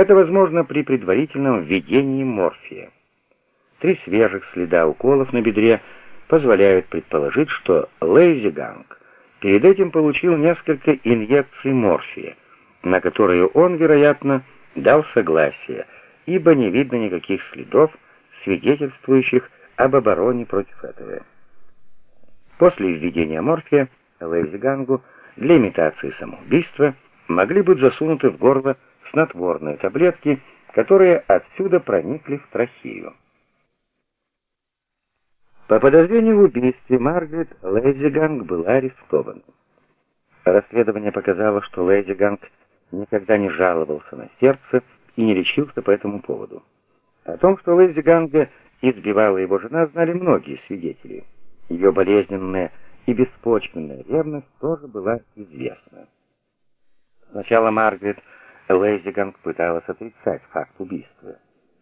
Это возможно при предварительном введении морфия. Три свежих следа уколов на бедре позволяют предположить, что Лейзиганг перед этим получил несколько инъекций морфия, на которые он, вероятно, дал согласие, ибо не видно никаких следов, свидетельствующих об обороне против этого. После введения морфия Лейзигангу для имитации самоубийства могли быть засунуты в горло снотворные таблетки, которые отсюда проникли в трахею. По подозрению в убийстве Маргарет Лейзиганг была арестована. Расследование показало, что Лейзиганг никогда не жаловался на сердце и не лечился по этому поводу. О том, что Лейзиганга избивала его жена, знали многие свидетели. Ее болезненная и беспочвенная ревность тоже была известна. Сначала Маргарет Лейзиганг пыталась отрицать факт убийства,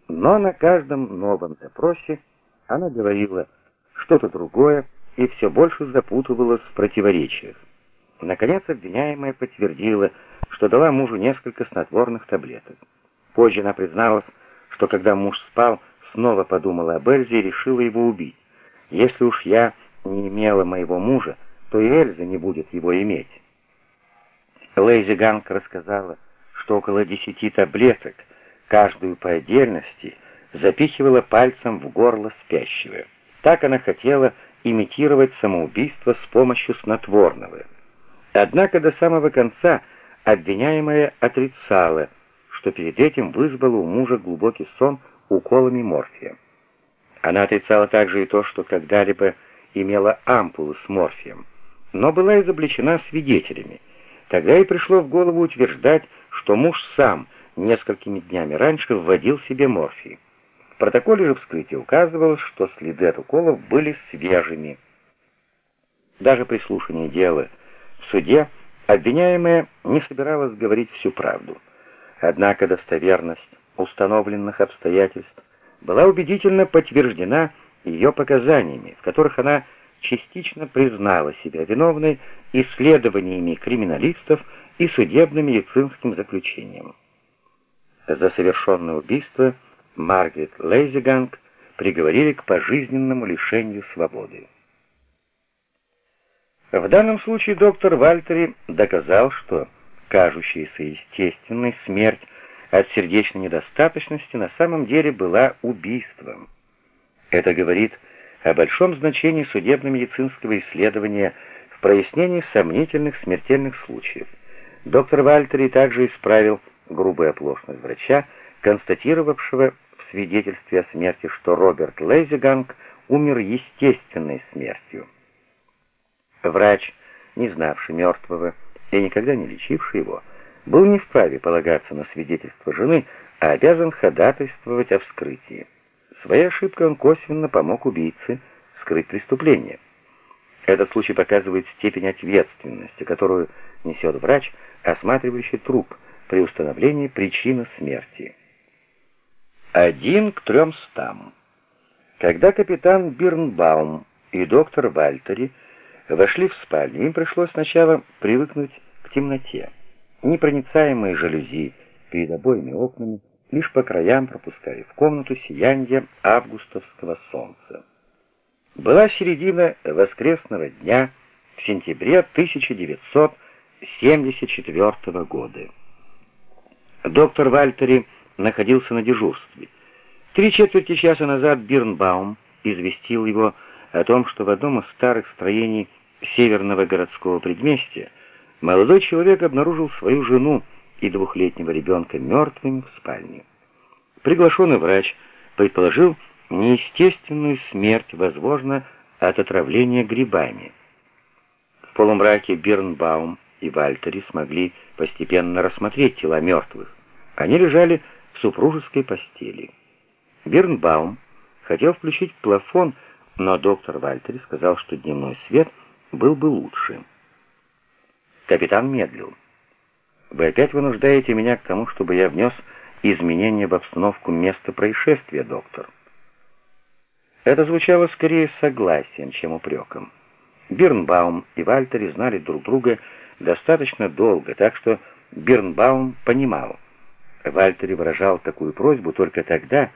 но на каждом новом допросе она говорила что-то другое и все больше запутывалась в противоречиях. Наконец обвиняемая подтвердила, что дала мужу несколько снотворных таблеток. Позже она призналась, что когда муж спал, снова подумала об Эльзе и решила его убить. Если уж я не имела моего мужа, то и Эльза не будет его иметь. Лейзи Ганг рассказала, что около десяти таблеток, каждую по отдельности, запихивала пальцем в горло спящего. Так она хотела имитировать самоубийство с помощью снотворного. Однако до самого конца обвиняемая отрицала, что перед этим вызвала у мужа глубокий сон уколами морфия. Она отрицала также и то, что когда-либо имела ампулы с морфием, но была изобличена свидетелями. Тогда ей пришло в голову утверждать, что муж сам несколькими днями раньше вводил себе морфий. В протоколе же вскрытия указывалось, что следы от уколов были свежими. Даже при слушании дела в суде обвиняемая не собиралась говорить всю правду. Однако достоверность установленных обстоятельств была убедительно подтверждена ее показаниями, в которых она частично признала себя виновной исследованиями криминалистов и судебно-медицинским заключением. За совершенное убийство – Маргарет Лейзиганг приговорили к пожизненному лишению свободы. В данном случае доктор Вальтери доказал, что кажущаяся естественной смерть от сердечной недостаточности на самом деле была убийством. Это говорит о большом значении судебно-медицинского исследования в прояснении сомнительных смертельных случаев. Доктор Вальтери также исправил грубую оплошность врача, констатировавшего в свидетельстве о смерти, что Роберт Лейзиганг умер естественной смертью. Врач, не знавший мертвого и никогда не лечивший его, был не вправе полагаться на свидетельство жены, а обязан ходатайствовать о вскрытии. Своей ошибкой он косвенно помог убийце скрыть преступление. Этот случай показывает степень ответственности, которую несет врач, осматривающий труп при установлении причины смерти. Один к трёмстам. Когда капитан Бирнбаум и доктор Вальтери вошли в спальню, им пришлось сначала привыкнуть к темноте. Непроницаемые жалюзи перед обоими окнами лишь по краям пропускали в комнату сияние августовского солнца. Была середина воскресного дня в сентябре 1974 года. Доктор Вальтери находился на дежурстве. Три четверти часа назад Бирнбаум известил его о том, что в одном из старых строений северного городского предместья молодой человек обнаружил свою жену и двухлетнего ребенка мертвыми в спальне. Приглашенный врач предположил неестественную смерть, возможно, от отравления грибами. В полумраке Бирнбаум и Вальтери смогли постепенно рассмотреть тела мертвых. Они лежали супружеской постели. Бирнбаум хотел включить плафон, но доктор Вальтери сказал, что дневной свет был бы лучше. Капитан медлил. «Вы опять вынуждаете меня к тому, чтобы я внес изменения в обстановку места происшествия, доктор». Это звучало скорее согласием, чем упреком. Бирнбаум и Вальтери знали друг друга достаточно долго, так что Бирнбаум понимал, Вальтери выражал такую просьбу только тогда,